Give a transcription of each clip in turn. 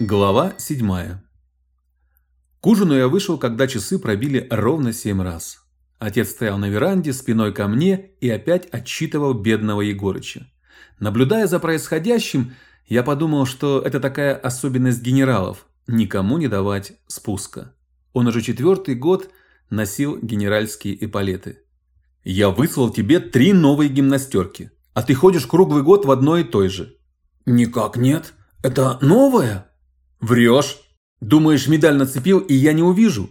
Глава 7. К ужину я вышел, когда часы пробили ровно семь раз. Отец стоял на веранде спиной ко мне и опять отчитывал бедного Егорыча. Наблюдая за происходящим, я подумал, что это такая особенность генералов никому не давать спуска. Он уже четвертый год носил генеральские эполеты. Я выслал тебе три новые гимнастерки, а ты ходишь круглый год в одной и той же. Никак нет. Это новое? Врешь. Думаешь, медаль нацепил, и я не увижу?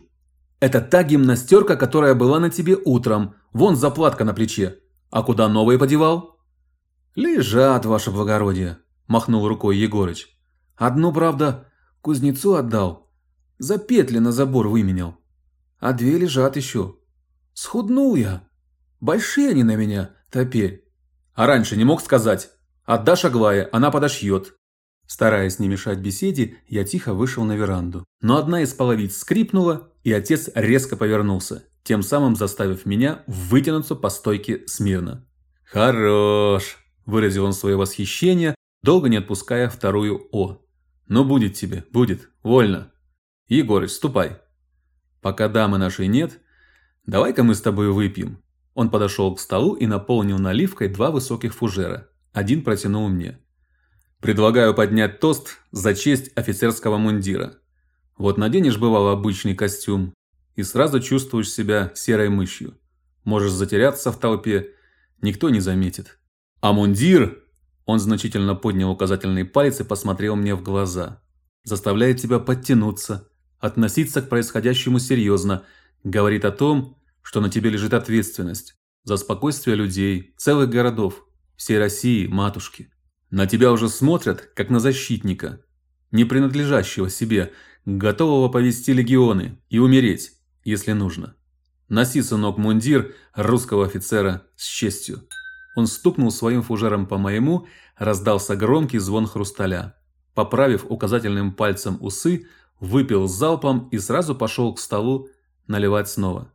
Это та гимнастерка, которая была на тебе утром. Вон заплатка на плече. А куда новые подевал? Лежат, ваше благородие, махнул рукой Егорыч. Одну, правда, кузнецу отдал. За петли на забор выменял. А две лежат еще. Схуднул я. Большие они на меня теперь. А раньше не мог сказать. Отдашь Аглае, она подошьет. Стараясь не мешать беседе, я тихо вышел на веранду. Но одна из половиц скрипнула, и отец резко повернулся, тем самым заставив меня вытянуться по стойке смирно. «Хорош!» – выразил он свое восхищение, долго не отпуская вторую «О». «Ну, будет тебе, будет, вольно. Егорыч, ступай. Пока дамы нашей нет, давай-ка мы с тобой выпьем». Он подошел к столу и наполнил наливкой два высоких фужера. Один протянул мне. Предлагаю поднять тост за честь офицерского мундира. Вот наденешь бывало обычный костюм и сразу чувствуешь себя серой мышью. Можешь затеряться в толпе, никто не заметит. А мундир, он значительно поднял указательный палец и посмотрел мне в глаза, заставляет тебя подтянуться, относиться к происходящему серьезно, говорит о том, что на тебе лежит ответственность за спокойствие людей, целых городов, всей России, матушки. На тебя уже смотрят, как на защитника, не принадлежащего себе, готового повести легионы и умереть, если нужно. Носи, сынок, мундир русского офицера с честью. Он стукнул своим фужером по моему, раздался громкий звон хрусталя. Поправив указательным пальцем усы, выпил залпом и сразу пошел к столу наливать снова.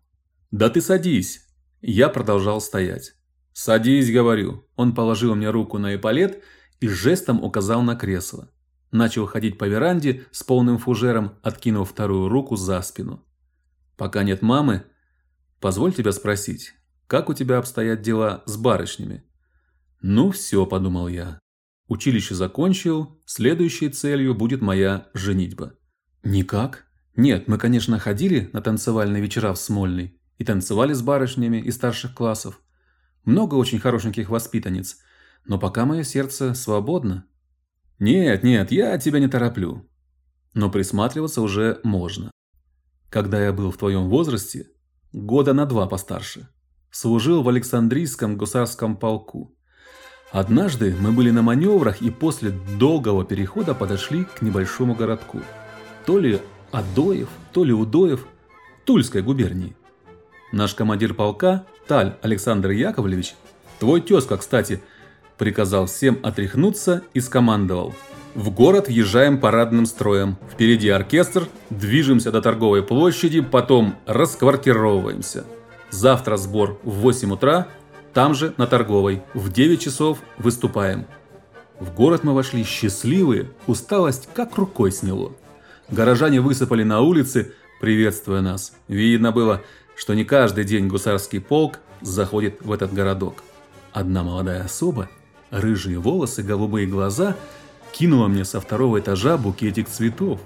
«Да ты садись!» Я продолжал стоять. «Садись, говорю». Он положил мне руку на эполет и жестом указал на кресло. Начал ходить по веранде с полным фужером, откинув вторую руку за спину. Пока нет мамы, позволь тебя спросить, как у тебя обстоят дела с барышнями? Ну все, подумал я. Училище закончил, следующей целью будет моя женитьба. Никак? Нет, мы, конечно, ходили на танцевальные вечера в Смольный и танцевали с барышнями из старших классов. Много очень хорошеньких воспитанниц – но пока мое сердце свободно. Нет, нет, я тебя не тороплю. Но присматриваться уже можно. Когда я был в твоем возрасте, года на два постарше, служил в Александрийском гусарском полку. Однажды мы были на маневрах и после долгого перехода подошли к небольшому городку. То ли Адоев, то ли Удоев, Тульской губернии. Наш командир полка, Таль Александр Яковлевич, твой тезка, кстати, приказал всем отряхнуться и скомандовал. В город въезжаем парадным строем. Впереди оркестр, движемся до торговой площади, потом расквартировываемся. Завтра сбор в 8 утра, там же на торговой. В 9 часов выступаем. В город мы вошли счастливые, усталость как рукой сняло. Горожане высыпали на улицы, приветствуя нас. Видно было, что не каждый день гусарский полк заходит в этот городок. Одна молодая особа рыжие волосы, голубые глаза, кинула мне со второго этажа букетик цветов.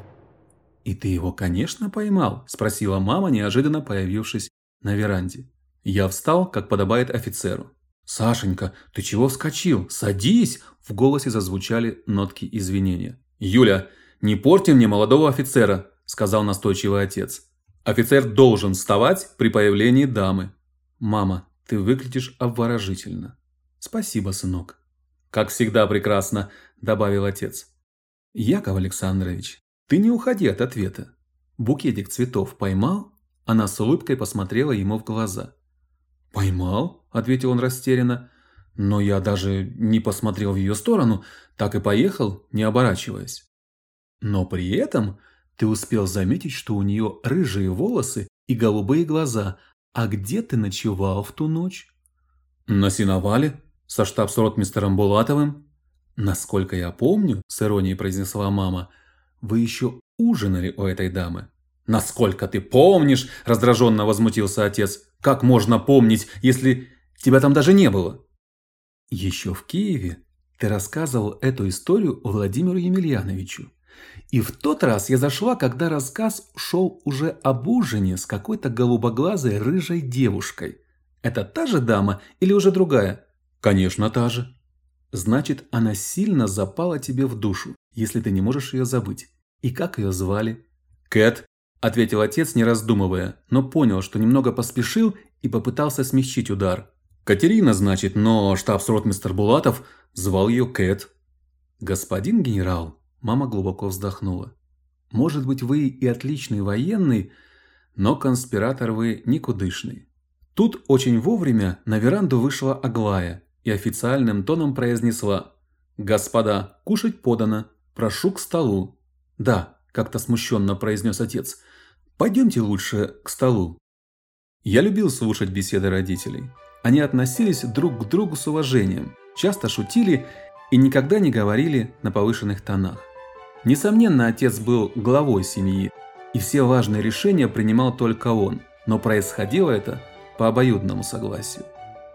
«И ты его, конечно, поймал?» – спросила мама, неожиданно появившись на веранде. Я встал, как подобает офицеру. «Сашенька, ты чего вскочил? Садись!» – в голосе зазвучали нотки извинения. «Юля, не порти мне молодого офицера!» – сказал настойчивый отец. «Офицер должен вставать при появлении дамы». «Мама, ты выглядишь обворожительно». «Спасибо, сынок». Как всегда прекрасно, добавил отец. Яков Александрович, ты не уходи от ответа. Букетик цветов поймал? Она с улыбкой посмотрела ему в глаза. Поймал, ответил он растерянно. Но я даже не посмотрел в ее сторону, так и поехал, не оборачиваясь. Но при этом ты успел заметить, что у нее рыжие волосы и голубые глаза. А где ты ночевал в ту ночь? На сеновале, со штабс-ротмистером Булатовым? Насколько я помню, с иронией произнесла мама, вы еще ужинали у этой дамы. Насколько ты помнишь, раздраженно возмутился отец. Как можно помнить, если тебя там даже не было? Еще в Киеве ты рассказывал эту историю Владимиру Емельяновичу. И в тот раз я зашла, когда рассказ шел уже об ужине с какой-то голубоглазой рыжей девушкой. Это та же дама или уже другая? Конечно, та же. Значит, она сильно запала тебе в душу, если ты не можешь ее забыть. И как ее звали? Кэт, ответил отец, не раздумывая, но понял, что немного поспешил и попытался смягчить удар. Катерина, значит, но штабс-ротмистр Булатов звал ее Кэт. Господин генерал, мама глубоко вздохнула. Может быть, вы и отличный военный, но конспиратор вы никудышный. Тут очень вовремя на веранду вышла Аглая и официальным тоном произнесла: "Господа, кушать подано. Прошу к столу". "Да", как-то смущенно произнес отец. Пойдемте лучше к столу. Я любил слушать беседы родителей. Они относились друг к другу с уважением, часто шутили и никогда не говорили на повышенных тонах. Несомненно, отец был главой семьи, и все важные решения принимал только он, но происходило это по обоюдному согласию.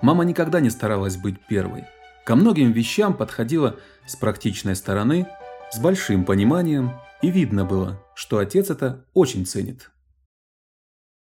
Мама никогда не старалась быть первой. Ко многим вещам подходила с практичной стороны, с большим пониманием, и видно было, что отец это очень ценит.